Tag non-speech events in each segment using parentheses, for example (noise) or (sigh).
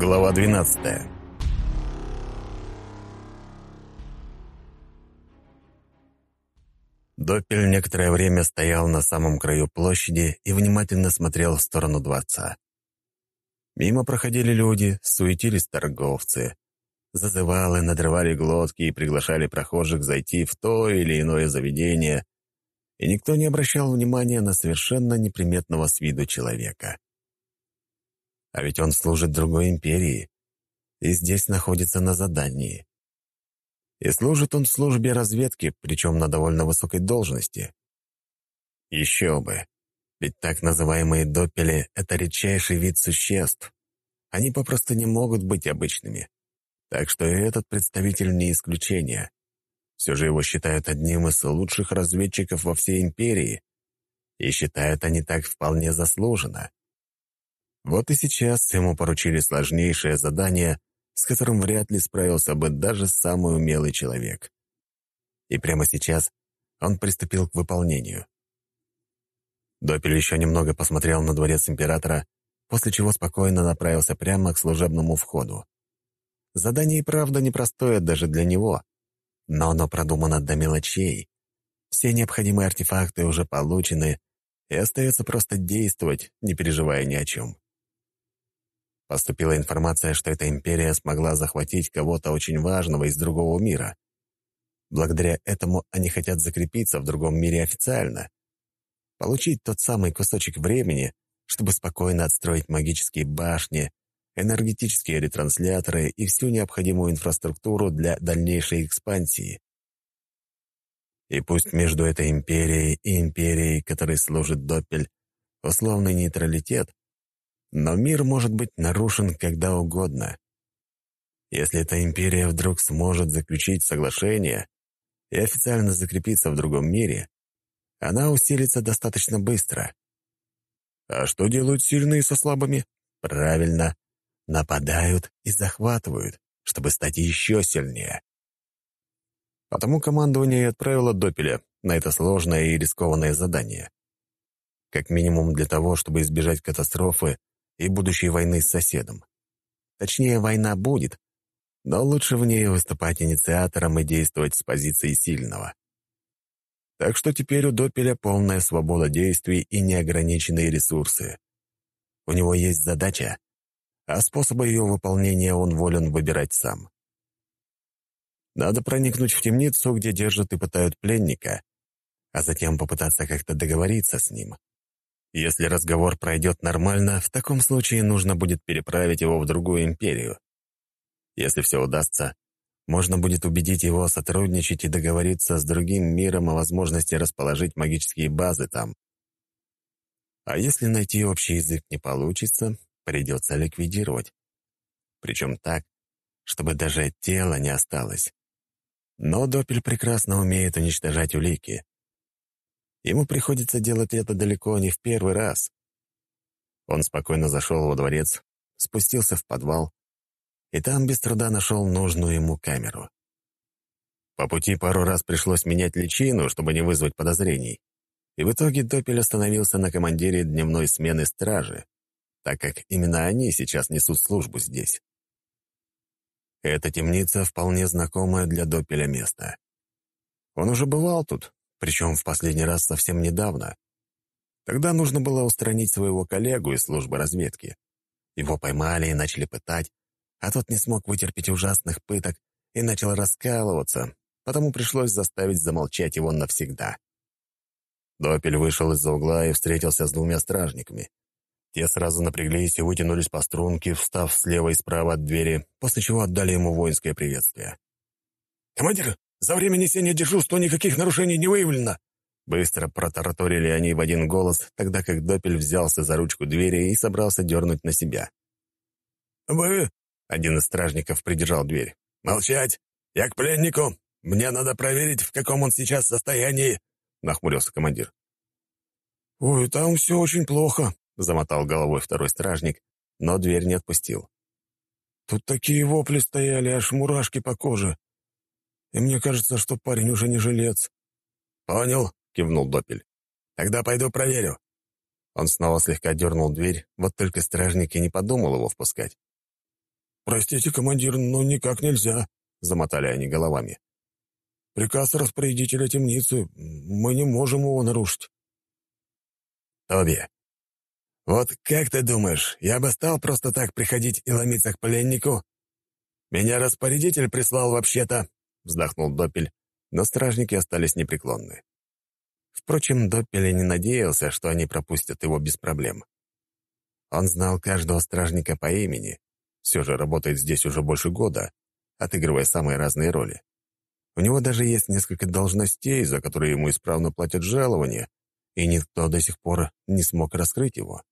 Глава 12 Доппель некоторое время стоял на самом краю площади и внимательно смотрел в сторону дворца. Мимо проходили люди, суетились торговцы. Зазывалы надрывали глотки и приглашали прохожих зайти в то или иное заведение, и никто не обращал внимания на совершенно неприметного с виду человека. А ведь он служит другой империи и здесь находится на задании. И служит он в службе разведки, причем на довольно высокой должности. Еще бы. Ведь так называемые доппели — это редчайший вид существ. Они попросту не могут быть обычными. Так что и этот представитель не исключение. Все же его считают одним из лучших разведчиков во всей империи. И считают они так вполне заслуженно. Вот и сейчас ему поручили сложнейшее задание, с которым вряд ли справился бы даже самый умелый человек. И прямо сейчас он приступил к выполнению. Допель еще немного посмотрел на дворец императора, после чего спокойно направился прямо к служебному входу. Задание и правда непростое даже для него, но оно продумано до мелочей. Все необходимые артефакты уже получены, и остается просто действовать, не переживая ни о чем. Поступила информация, что эта империя смогла захватить кого-то очень важного из другого мира. Благодаря этому они хотят закрепиться в другом мире официально. Получить тот самый кусочек времени, чтобы спокойно отстроить магические башни, энергетические ретрансляторы и всю необходимую инфраструктуру для дальнейшей экспансии. И пусть между этой империей и империей, которой служит Доппель, условный нейтралитет, но мир может быть нарушен когда угодно. Если эта империя вдруг сможет заключить соглашение и официально закрепиться в другом мире, она усилится достаточно быстро. А что делают сильные со слабыми? Правильно, нападают и захватывают, чтобы стать еще сильнее. Потому командование и отправило Допеля на это сложное и рискованное задание. Как минимум для того, чтобы избежать катастрофы и будущей войны с соседом. Точнее, война будет, но лучше в ней выступать инициатором и действовать с позиции сильного. Так что теперь у Допеля полная свобода действий и неограниченные ресурсы. У него есть задача, а способы ее выполнения он волен выбирать сам. Надо проникнуть в темницу, где держат и пытают пленника, а затем попытаться как-то договориться с ним. Если разговор пройдет нормально, в таком случае нужно будет переправить его в другую империю. Если все удастся, можно будет убедить его сотрудничать и договориться с другим миром о возможности расположить магические базы там. А если найти общий язык не получится, придется ликвидировать. Причем так, чтобы даже тело не осталось. Но Допель прекрасно умеет уничтожать улики. Ему приходится делать это далеко не в первый раз. Он спокойно зашел во дворец, спустился в подвал, и там без труда нашел нужную ему камеру. По пути пару раз пришлось менять личину, чтобы не вызвать подозрений. И в итоге Допель остановился на командире дневной смены стражи, так как именно они сейчас несут службу здесь. Эта темница вполне знакомая для Допеля место. Он уже бывал тут, причем в последний раз совсем недавно. Тогда нужно было устранить своего коллегу из службы разведки. Его поймали и начали пытать, а тот не смог вытерпеть ужасных пыток и начал раскалываться, потому пришлось заставить замолчать его навсегда. Допель вышел из-за угла и встретился с двумя стражниками. Те сразу напряглись и вытянулись по струнке, встав слева и справа от двери, после чего отдали ему воинское приветствие. «Командир, за время несения дежурства никаких нарушений не выявлено!» Быстро протараторили они в один голос, тогда как Допель взялся за ручку двери и собрался дернуть на себя. «Вы...» — один из стражников придержал дверь. «Молчать! Я к пленнику! Мне надо проверить, в каком он сейчас состоянии!» — нахмурился командир. «Ой, там все очень плохо», — замотал головой второй стражник, но дверь не отпустил. «Тут такие вопли стояли, аж мурашки по коже. И мне кажется, что парень уже не жилец». «Понял», — кивнул Допель. «Тогда пойду проверю». Он снова слегка дернул дверь, вот только стражник и не подумал его впускать. «Простите, командир, но никак нельзя», — замотали они головами. «Приказ распорядителя темницы. Мы не можем его нарушить». «Тоби, вот как ты думаешь, я бы стал просто так приходить и ломиться к пленнику? Меня распорядитель прислал вообще-то», — вздохнул Доппель, но стражники остались непреклонны. Впрочем, Доппель не надеялся, что они пропустят его без проблем. Он знал каждого стражника по имени, все же работает здесь уже больше года, отыгрывая самые разные роли. У него даже есть несколько должностей, за которые ему исправно платят жалования, и никто до сих пор не смог раскрыть его.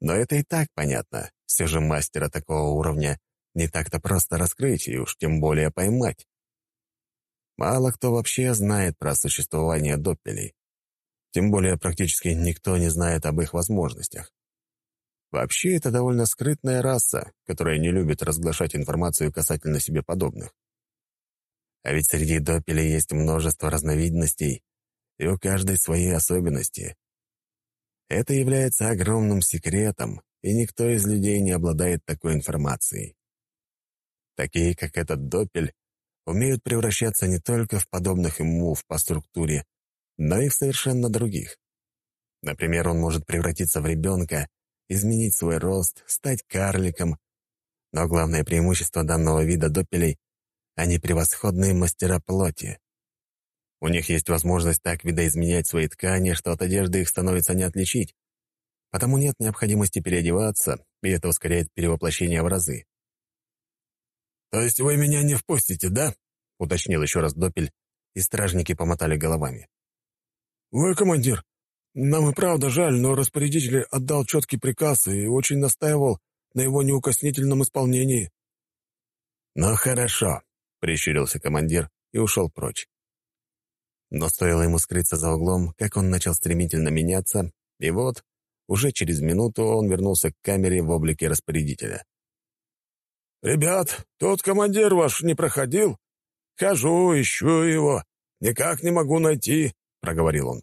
Но это и так понятно. Все же мастера такого уровня не так-то просто раскрыть и уж тем более поймать. Мало кто вообще знает про существование доппелей. Тем более практически никто не знает об их возможностях. Вообще, это довольно скрытная раса, которая не любит разглашать информацию касательно себе подобных. А ведь среди допелей есть множество разновидностей, и у каждой свои особенности. Это является огромным секретом, и никто из людей не обладает такой информацией. Такие, как этот допель, умеют превращаться не только в подобных ему по структуре, но и в совершенно других. Например, он может превратиться в ребенка, изменить свой рост, стать карликом. Но главное преимущество данного вида допелей — они превосходные мастера плоти. У них есть возможность так видоизменять свои ткани, что от одежды их становится не отличить. Потому нет необходимости переодеваться, и это ускоряет перевоплощение в разы. «То есть вы меня не впустите, да?» — уточнил еще раз Допель, и стражники помотали головами. «Вы командир, нам и правда жаль, но распорядитель отдал четкий приказ и очень настаивал на его неукоснительном исполнении». «Ну хорошо», — прищурился командир и ушел прочь. Но стоило ему скрыться за углом, как он начал стремительно меняться, и вот, уже через минуту он вернулся к камере в облике распорядителя. «Ребят, тут командир ваш не проходил? Хожу, ищу его. Никак не могу найти», — проговорил он.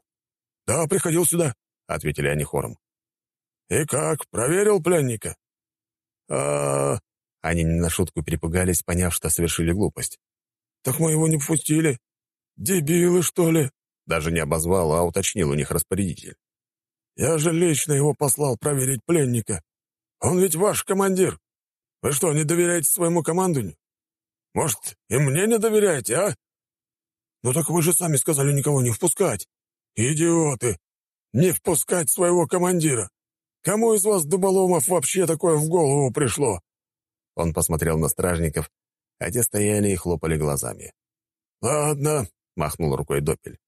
«Да, приходил сюда», — ответили они хором. «И как, проверил пленника?» а Они не на шутку перепугались, поняв, что совершили глупость. «Так мы его не впустили. Дебилы, что ли?» Даже не обозвал, а уточнил у них распорядитель. «Я же лично его послал проверить пленника. Он ведь ваш командир. Вы что, не доверяете своему командованию? Может, и мне не доверяете, а? Ну так вы же сами сказали никого не впускать. «Идиоты! Не впускать своего командира! Кому из вас, дуболомов, вообще такое в голову пришло?» Он посмотрел на стражников, а те стояли и хлопали глазами. «Ладно», — махнул рукой Допель.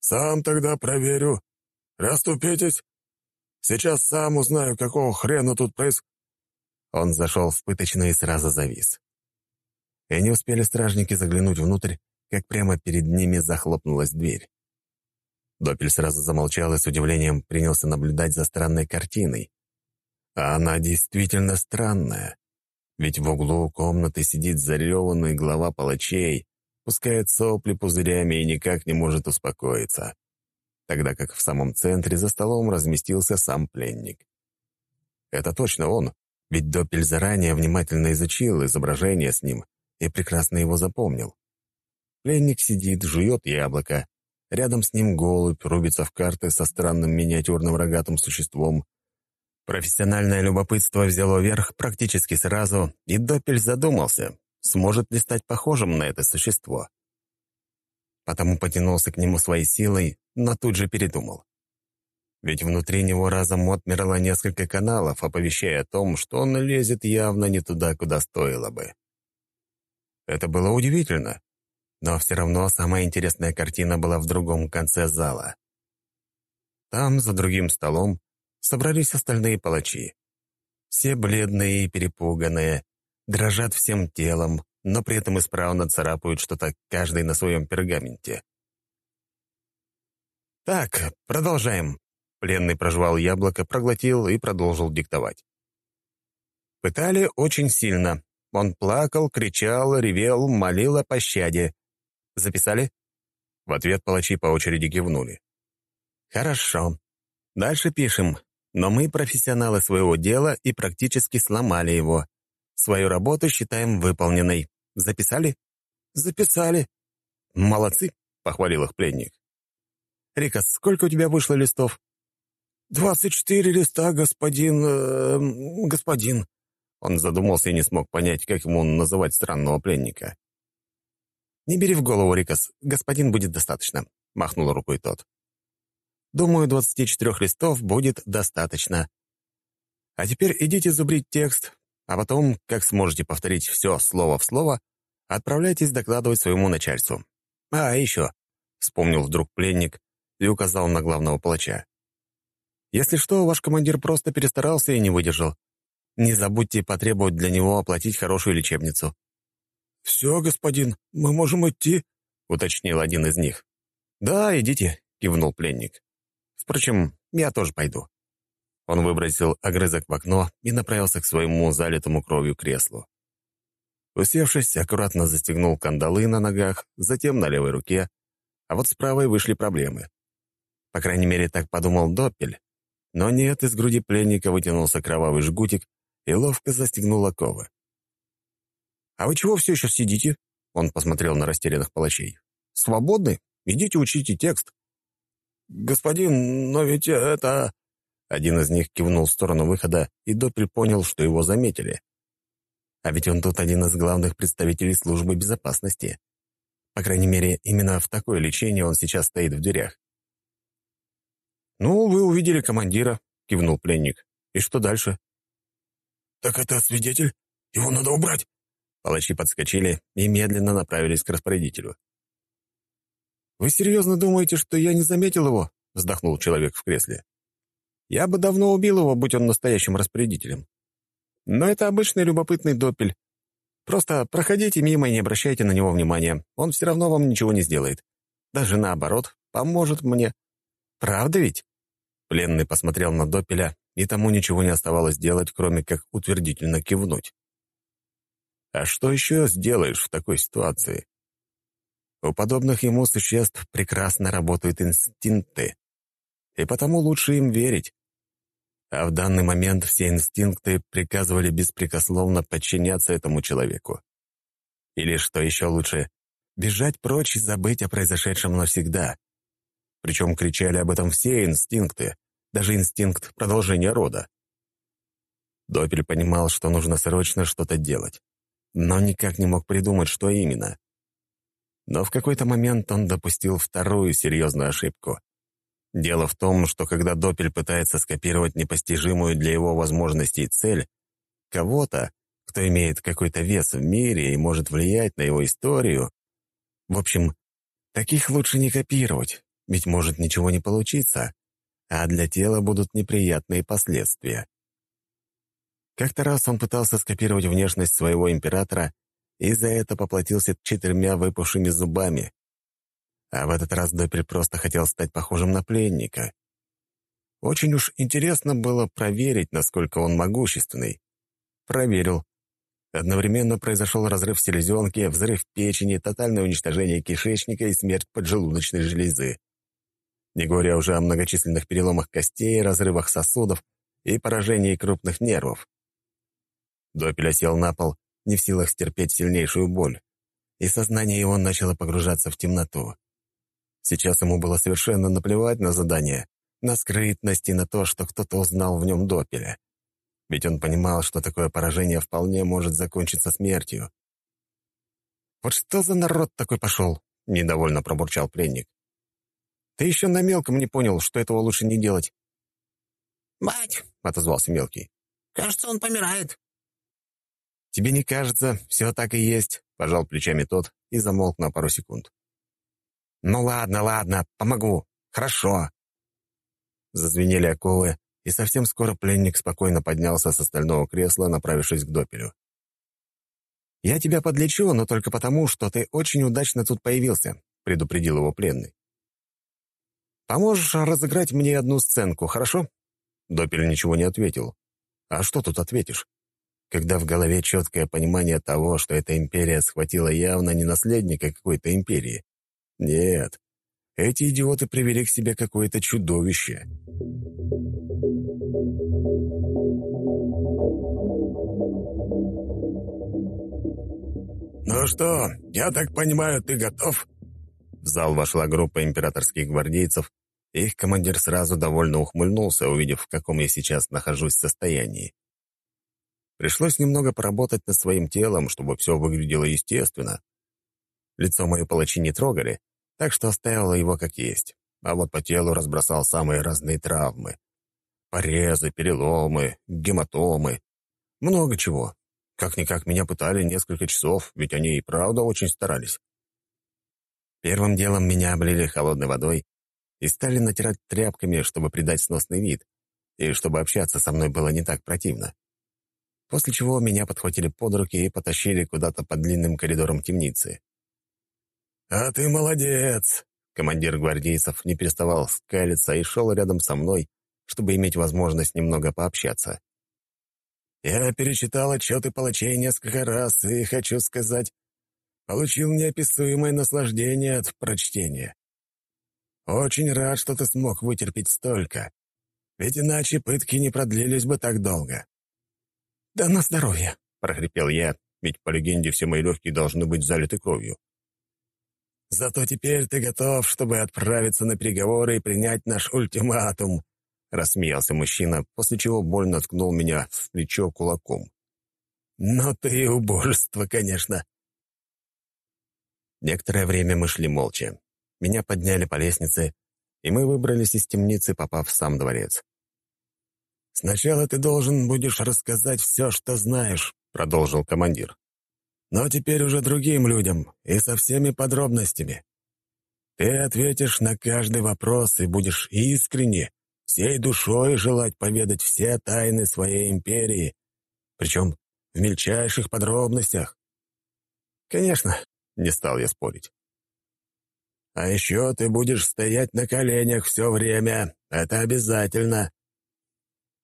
«Сам тогда проверю. Раступитесь. Сейчас сам узнаю, какого хрена тут происходит». Он зашел в пыточную и сразу завис. И не успели стражники заглянуть внутрь, как прямо перед ними захлопнулась дверь. Допель сразу замолчал и с удивлением принялся наблюдать за странной картиной. А она действительно странная. Ведь в углу комнаты сидит зареванный глава палачей, пускает сопли пузырями и никак не может успокоиться. Тогда как в самом центре за столом разместился сам пленник. Это точно он, ведь Доппель заранее внимательно изучил изображение с ним и прекрасно его запомнил. Пленник сидит, жует яблоко, Рядом с ним голубь рубится в карты со странным миниатюрным рогатым существом. Профессиональное любопытство взяло верх практически сразу, и Доппель задумался, сможет ли стать похожим на это существо. Потому потянулся к нему своей силой, но тут же передумал. Ведь внутри него разом отмерло несколько каналов, оповещая о том, что он лезет явно не туда, куда стоило бы. Это было удивительно, но все равно самая интересная картина была в другом конце зала. Там, за другим столом, собрались остальные палачи. Все бледные и перепуганные, дрожат всем телом, но при этом исправно царапают что-то каждый на своем пергаменте. «Так, продолжаем». Пленный прожевал яблоко, проглотил и продолжил диктовать. Пытали очень сильно. Он плакал, кричал, ревел, молил о пощаде. Записали?» В ответ палачи по очереди кивнули. «Хорошо. Дальше пишем. Но мы профессионалы своего дела и практически сломали его. Свою работу считаем выполненной. Записали?» «Записали». «Молодцы», — похвалил их пленник. «Рика, сколько у тебя вышло листов?» «Двадцать четыре листа, господин... Э, господин». Он задумался и не смог понять, как ему называть странного пленника. «Не бери в голову, Рикас, господин будет достаточно», — махнул рукой тот. «Думаю, двадцати четырех листов будет достаточно. А теперь идите зубрить текст, а потом, как сможете повторить все слово в слово, отправляйтесь докладывать своему начальству. А, еще», — вспомнил вдруг пленник и указал на главного палача. «Если что, ваш командир просто перестарался и не выдержал. Не забудьте потребовать для него оплатить хорошую лечебницу». «Все, господин, мы можем идти», — уточнил один из них. «Да, идите», — кивнул пленник. «Впрочем, я тоже пойду». Он выбросил огрызок в окно и направился к своему залитому кровью креслу. Усевшись, аккуратно застегнул кандалы на ногах, затем на левой руке, а вот с правой вышли проблемы. По крайней мере, так подумал Доппель. Но нет, из груди пленника вытянулся кровавый жгутик и ловко застегнул оковы. «А вы чего все еще сидите?» Он посмотрел на растерянных палачей. «Свободны? Идите учите текст». «Господин, но ведь это...» Один из них кивнул в сторону выхода, и Доппель понял, что его заметили. А ведь он тут один из главных представителей службы безопасности. По крайней мере, именно в такое лечение он сейчас стоит в дверях. «Ну, вы увидели командира», — кивнул пленник. «И что дальше?» «Так это свидетель? Его надо убрать!» Палачи подскочили и медленно направились к распорядителю. «Вы серьезно думаете, что я не заметил его?» — вздохнул человек в кресле. «Я бы давно убил его, будь он настоящим распорядителем. Но это обычный любопытный допель. Просто проходите мимо и не обращайте на него внимания. Он все равно вам ничего не сделает. Даже наоборот, поможет мне. Правда ведь?» Пленный посмотрел на Допеля, и тому ничего не оставалось делать, кроме как утвердительно кивнуть. А что еще сделаешь в такой ситуации? У подобных ему существ прекрасно работают инстинкты, и потому лучше им верить. А в данный момент все инстинкты приказывали беспрекословно подчиняться этому человеку. Или, что еще лучше, бежать прочь и забыть о произошедшем навсегда. Причем кричали об этом все инстинкты, даже инстинкт продолжения рода. Допель понимал, что нужно срочно что-то делать но никак не мог придумать, что именно. Но в какой-то момент он допустил вторую серьезную ошибку. Дело в том, что когда Допель пытается скопировать непостижимую для его возможностей цель, кого-то, кто имеет какой-то вес в мире и может влиять на его историю, в общем, таких лучше не копировать, ведь может ничего не получиться, а для тела будут неприятные последствия. Как-то раз он пытался скопировать внешность своего императора и за это поплатился четырьмя выпавшими зубами. А в этот раз Допель просто хотел стать похожим на пленника. Очень уж интересно было проверить, насколько он могущественный. Проверил. Одновременно произошел разрыв селезенки, взрыв печени, тотальное уничтожение кишечника и смерть поджелудочной железы. Не говоря уже о многочисленных переломах костей, разрывах сосудов и поражении крупных нервов. Допель сел на пол, не в силах стерпеть сильнейшую боль, и сознание его начало погружаться в темноту. Сейчас ему было совершенно наплевать на задание, на скрытность и на то, что кто-то узнал в нем Допеля. Ведь он понимал, что такое поражение вполне может закончиться смертью. «Вот что за народ такой пошел?» — недовольно пробурчал пленник. «Ты еще на мелком не понял, что этого лучше не делать». «Мать!» — отозвался мелкий. «Кажется, он помирает». «Тебе не кажется, все так и есть», — пожал плечами тот и замолк на пару секунд. «Ну ладно, ладно, помогу. Хорошо». Зазвенели оковы, и совсем скоро пленник спокойно поднялся с остального кресла, направившись к допелю. «Я тебя подлечу, но только потому, что ты очень удачно тут появился», — предупредил его пленный. «Поможешь разыграть мне одну сценку, хорошо?» Допель ничего не ответил. «А что тут ответишь? когда в голове четкое понимание того, что эта империя схватила явно не наследника какой-то империи. Нет, эти идиоты привели к себе какое-то чудовище. «Ну что, я так понимаю, ты готов?» В зал вошла группа императорских гвардейцев, и их командир сразу довольно ухмыльнулся, увидев, в каком я сейчас нахожусь состоянии. Пришлось немного поработать над своим телом, чтобы все выглядело естественно. Лицо мое палачи не трогали, так что оставила его как есть, а вот по телу разбросал самые разные травмы. Порезы, переломы, гематомы. Много чего. Как-никак меня пытали несколько часов, ведь они и правда очень старались. Первым делом меня облили холодной водой и стали натирать тряпками, чтобы придать сносный вид, и чтобы общаться со мной было не так противно. После чего меня подхватили под руки и потащили куда-то по длинным коридорам темницы. «А ты молодец!» Командир гвардейцев не переставал скалиться и шел рядом со мной, чтобы иметь возможность немного пообщаться. «Я перечитал отчеты палачей несколько раз и, хочу сказать, получил неописуемое наслаждение от прочтения. Очень рад, что ты смог вытерпеть столько, ведь иначе пытки не продлились бы так долго». «Да на здоровье», — прохрипел я, ведь по легенде все мои легкие должны быть залиты кровью. «Зато теперь ты готов, чтобы отправиться на переговоры и принять наш ультиматум», — рассмеялся мужчина, после чего больно ткнул меня в плечо кулаком. «Но ты и убожество, конечно». Некоторое время мы шли молча. Меня подняли по лестнице, и мы выбрались из темницы, попав в сам дворец. «Сначала ты должен будешь рассказать все, что знаешь», — продолжил командир. «Но теперь уже другим людям и со всеми подробностями. Ты ответишь на каждый вопрос и будешь искренне, всей душой желать поведать все тайны своей империи, причем в мельчайших подробностях». «Конечно», — не стал я спорить. «А еще ты будешь стоять на коленях все время, это обязательно,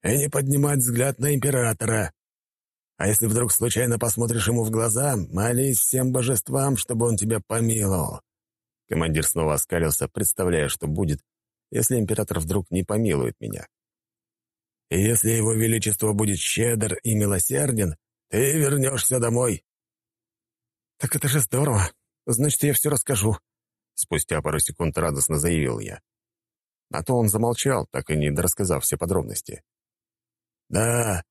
и не поднимать взгляд на императора. А если вдруг случайно посмотришь ему в глаза, молись всем божествам, чтобы он тебя помиловал». Командир снова оскалился, представляя, что будет, если император вдруг не помилует меня. «И если его величество будет щедр и милосерден, ты вернешься домой». «Так это же здорово. Значит, я все расскажу», — спустя пару секунд радостно заявил я. А то он замолчал, так и не дорассказав все подробности. «Да,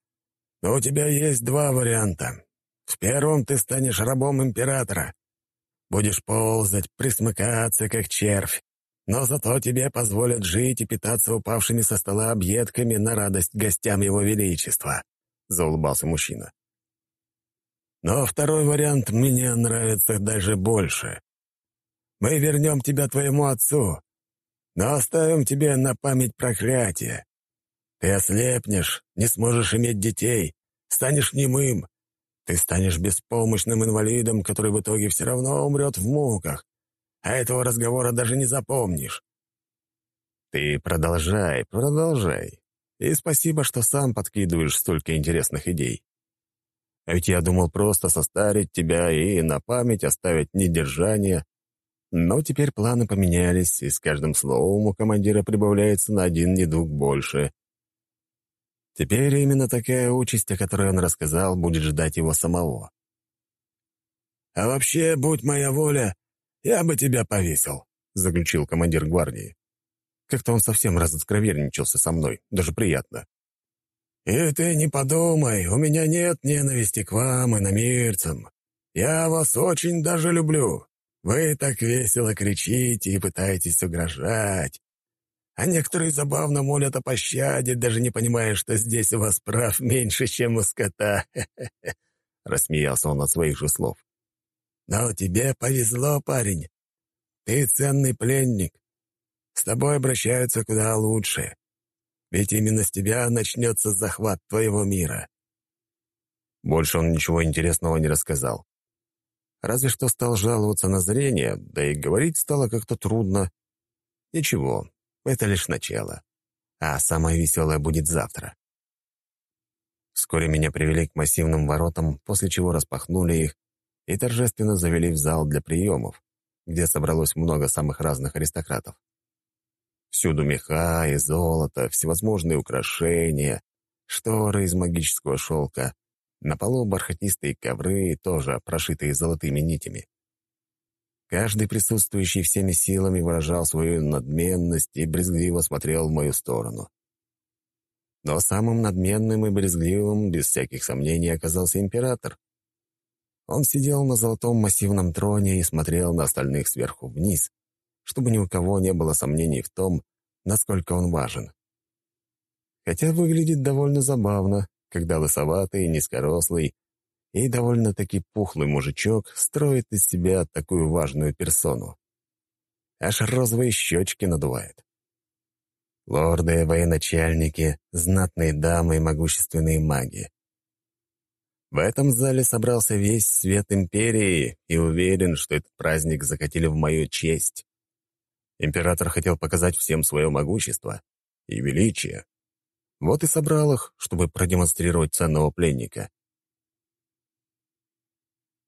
но у тебя есть два варианта. В первом ты станешь рабом императора. Будешь ползать, присмыкаться, как червь. Но зато тебе позволят жить и питаться упавшими со стола объедками на радость гостям его величества», — заулыбался мужчина. «Но второй вариант мне нравится даже больше. Мы вернем тебя твоему отцу, но оставим тебе на память проклятие. Ты ослепнешь, не сможешь иметь детей, станешь немым. Ты станешь беспомощным инвалидом, который в итоге все равно умрет в муках, а этого разговора даже не запомнишь. Ты продолжай, продолжай. И спасибо, что сам подкидываешь столько интересных идей. А ведь я думал просто состарить тебя и на память оставить недержание. Но теперь планы поменялись, и с каждым словом у командира прибавляется на один недуг больше. Теперь именно такая участь, о которой он рассказал, будет ждать его самого. «А вообще, будь моя воля, я бы тебя повесил», — заключил командир гвардии. Как-то он совсем разоткровенничался со мной, даже приятно. «И ты не подумай, у меня нет ненависти к вам и намирцам. Я вас очень даже люблю. Вы так весело кричите и пытаетесь угрожать а некоторые забавно молят о пощаде, даже не понимая, что здесь у вас прав меньше, чем у скота. (laughs) Рассмеялся он от своих же слов. Но тебе повезло, парень. Ты ценный пленник. С тобой обращаются куда лучше. Ведь именно с тебя начнется захват твоего мира. Больше он ничего интересного не рассказал. Разве что стал жаловаться на зрение, да и говорить стало как-то трудно. Ничего, это лишь начало. А самое веселое будет завтра. Вскоре меня привели к массивным воротам, после чего распахнули их и торжественно завели в зал для приемов, где собралось много самых разных аристократов. Всюду меха и золото, всевозможные украшения, шторы из магического шелка, На полу бархатистые ковры, тоже прошитые золотыми нитями. Каждый присутствующий всеми силами выражал свою надменность и брезгливо смотрел в мою сторону. Но самым надменным и брезгливым, без всяких сомнений, оказался император. Он сидел на золотом массивном троне и смотрел на остальных сверху вниз, чтобы ни у кого не было сомнений в том, насколько он важен. Хотя выглядит довольно забавно, когда лысоватый, низкорослый и довольно-таки пухлый мужичок строит из себя такую важную персону. Аж розовые щечки надувает. Лорды, военачальники, знатные дамы и могущественные маги. В этом зале собрался весь свет империи и уверен, что этот праздник закатили в мою честь. Император хотел показать всем свое могущество и величие. Вот и собрал их, чтобы продемонстрировать ценного пленника.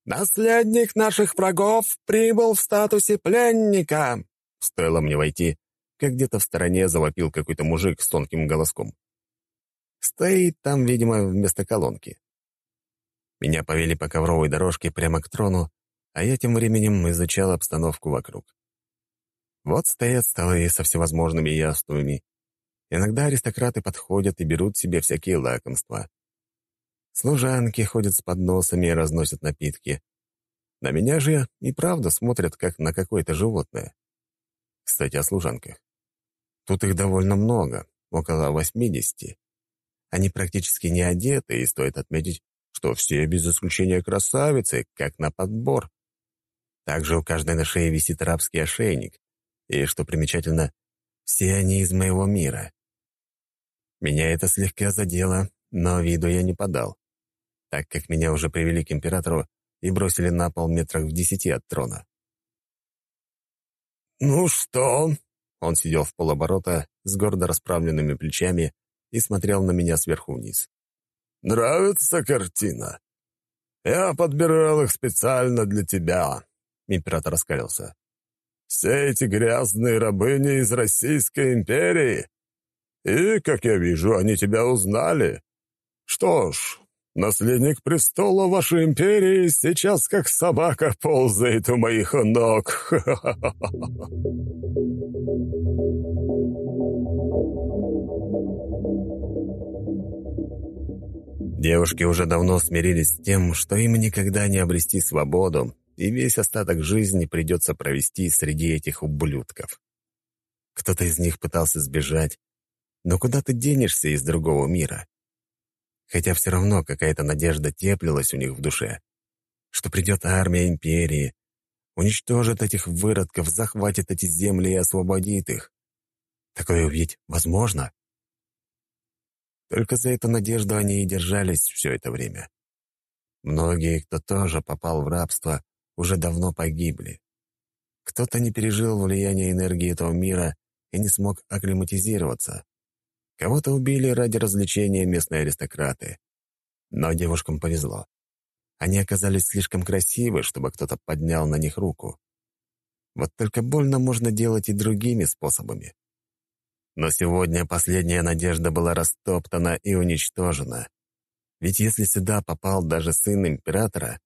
«Наследник наших врагов прибыл в статусе пленника!» Стоило мне войти, как где-то в стороне завопил какой-то мужик с тонким голоском. Стоит там, видимо, вместо колонки. Меня повели по ковровой дорожке прямо к трону, а я тем временем изучал обстановку вокруг. Вот стоят столы со всевозможными яствами. Иногда аристократы подходят и берут себе всякие лакомства. Служанки ходят с подносами и разносят напитки. На меня же и правда смотрят, как на какое-то животное. Кстати, о служанках. Тут их довольно много, около 80. Они практически не одеты, и стоит отметить, что все без исключения красавицы, как на подбор. Также у каждой на шее висит рабский ошейник. И, что примечательно, все они из моего мира. Меня это слегка задело, но виду я не подал, так как меня уже привели к императору и бросили на пол метрах в десяти от трона. «Ну что?» Он сидел в полоборота с гордо расправленными плечами и смотрел на меня сверху вниз. «Нравится картина? Я подбирал их специально для тебя», — император раскалился. «Все эти грязные рабыни из Российской империи. И, как я вижу, они тебя узнали. Что ж, наследник престола вашей империи сейчас как собака ползает у моих ног. Девушки уже давно смирились с тем, что им никогда не обрести свободу, и весь остаток жизни придется провести среди этих ублюдков. Кто-то из них пытался сбежать, но куда ты денешься из другого мира? Хотя все равно какая-то надежда теплилась у них в душе, что придет армия империи, уничтожит этих выродков, захватит эти земли и освободит их. Такое ведь возможно? Только за эту надежду они и держались все это время. Многие, кто тоже попал в рабство, уже давно погибли. Кто-то не пережил влияние энергии этого мира и не смог акклиматизироваться. Кого-то убили ради развлечения местные аристократы. Но девушкам повезло. Они оказались слишком красивы, чтобы кто-то поднял на них руку. Вот только больно можно делать и другими способами. Но сегодня последняя надежда была растоптана и уничтожена. Ведь если сюда попал даже сын императора,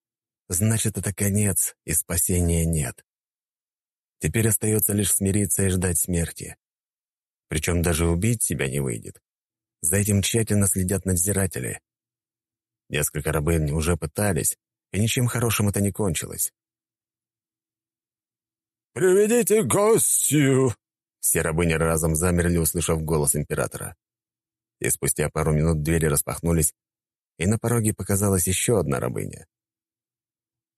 значит, это конец, и спасения нет. Теперь остается лишь смириться и ждать смерти. Причем даже убить себя не выйдет. За этим тщательно следят надзиратели. Несколько рабынь уже пытались, и ничем хорошим это не кончилось. «Приведите гостью!» Все рабыни разом замерли, услышав голос императора. И спустя пару минут двери распахнулись, и на пороге показалась еще одна рабыня.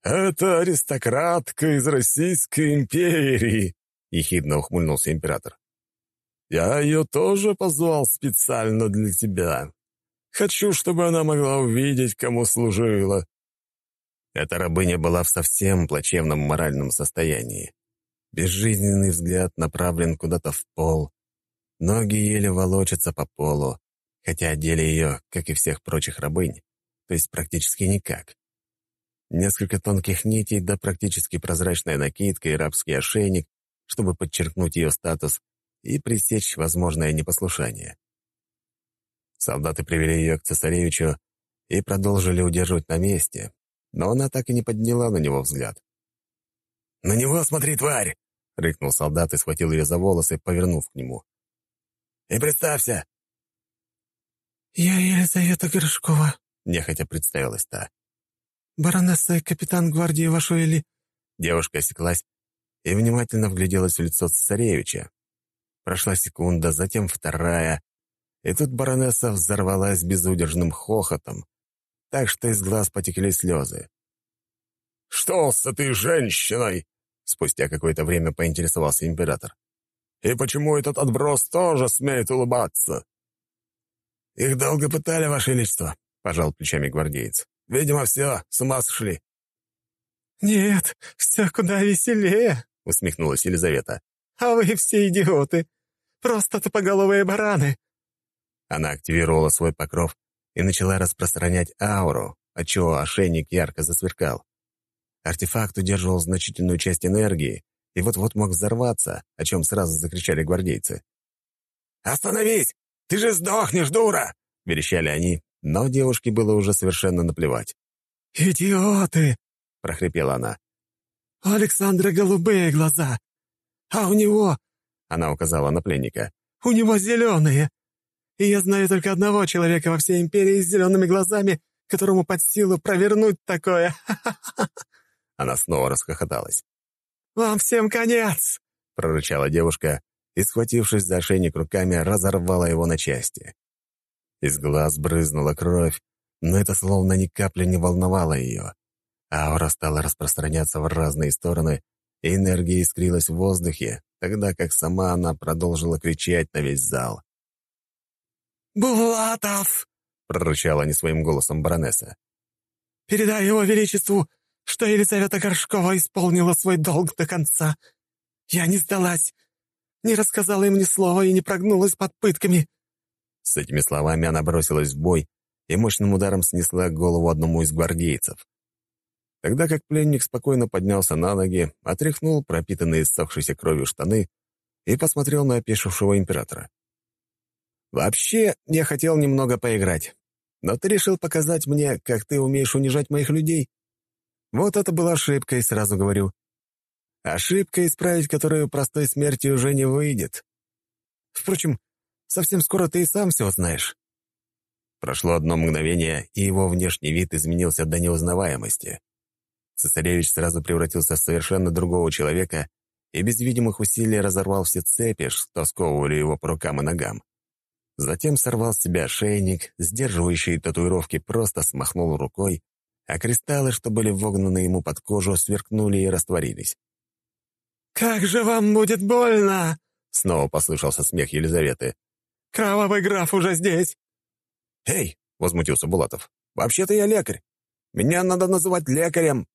«Это аристократка из Российской империи!» — ехидно ухмыльнулся император. «Я ее тоже позвал специально для тебя. Хочу, чтобы она могла увидеть, кому служила». Эта рабыня была в совсем плачевном моральном состоянии. Безжизненный взгляд направлен куда-то в пол. Ноги еле волочатся по полу, хотя одели ее, как и всех прочих рабынь, то есть практически никак. Несколько тонких нитей да практически прозрачная накидка и рабский ошейник, чтобы подчеркнуть ее статус и пресечь возможное непослушание. Солдаты привели ее к цесаревичу, и продолжили удерживать на месте, но она так и не подняла на него взгляд. «На него смотри, тварь!» — рыкнул солдат и схватил ее за волосы, повернув к нему. «И представься!» «Я Елизавета Горшкова», — нехотя представилась та. «Баронесса и капитан гвардии Вашуэли». Девушка осеклась и внимательно вгляделась в лицо царевича. Прошла секунда, затем вторая, и тут баронесса взорвалась безудержным хохотом, так что из глаз потекли слезы. «Что с этой женщиной?» Спустя какое-то время поинтересовался император. «И почему этот отброс тоже смеет улыбаться?» «Их долго пытали, Ваше Величество», — пожал плечами гвардеец. «Видимо, все, с ума сошли». «Нет, все куда веселее», — усмехнулась Елизавета. «А вы все идиоты. Просто тупоголовые бараны». Она активировала свой покров и начала распространять ауру, отчего ошейник ярко засверкал. Артефакт удерживал значительную часть энергии и вот-вот мог взорваться, о чем сразу закричали гвардейцы. «Остановись! Ты же сдохнешь, дура!» — верещали они, но девушке было уже совершенно наплевать. «Идиоты!» — прохрипела она. «У Александра голубые глаза, а у него...» — она указала на пленника. «У него зеленые. И я знаю только одного человека во всей империи с зелеными глазами, которому под силу провернуть такое. (laughs) Она снова расхохоталась. «Вам всем конец!» — прорычала девушка и, схватившись за ошейник руками, разорвала его на части. Из глаз брызнула кровь, но это словно ни капли не волновало ее. Аура стала распространяться в разные стороны, и энергия искрилась в воздухе, тогда как сама она продолжила кричать на весь зал. «Булатов!» — прорычала не своим голосом баронесса. «Передай его величеству, что Елизавета Горшкова исполнила свой долг до конца. Я не сдалась, не рассказала им ни слова и не прогнулась под пытками». С этими словами она бросилась в бой и мощным ударом снесла голову одному из гвардейцев. Тогда как пленник спокойно поднялся на ноги, отряхнул пропитанные ссохшейся кровью штаны и посмотрел на опешившего императора. «Вообще, я хотел немного поиграть, но ты решил показать мне, как ты умеешь унижать моих людей. Вот это была ошибкой, сразу говорю. Ошибка, исправить которую простой смертью уже не выйдет. Впрочем, совсем скоро ты и сам все знаешь. Прошло одно мгновение, и его внешний вид изменился до неузнаваемости. Цесаревич сразу превратился в совершенно другого человека и без видимых усилий разорвал все цепи, что сковывали его по рукам и ногам. Затем сорвал с себя шейник, сдерживающие татуировки просто смахнул рукой а кристаллы, что были вогнаны ему под кожу, сверкнули и растворились. «Как же вам будет больно!» — снова послышался смех Елизаветы. «Кровавый граф уже здесь!» «Эй!» — возмутился Булатов. «Вообще-то я лекарь. Меня надо называть лекарем,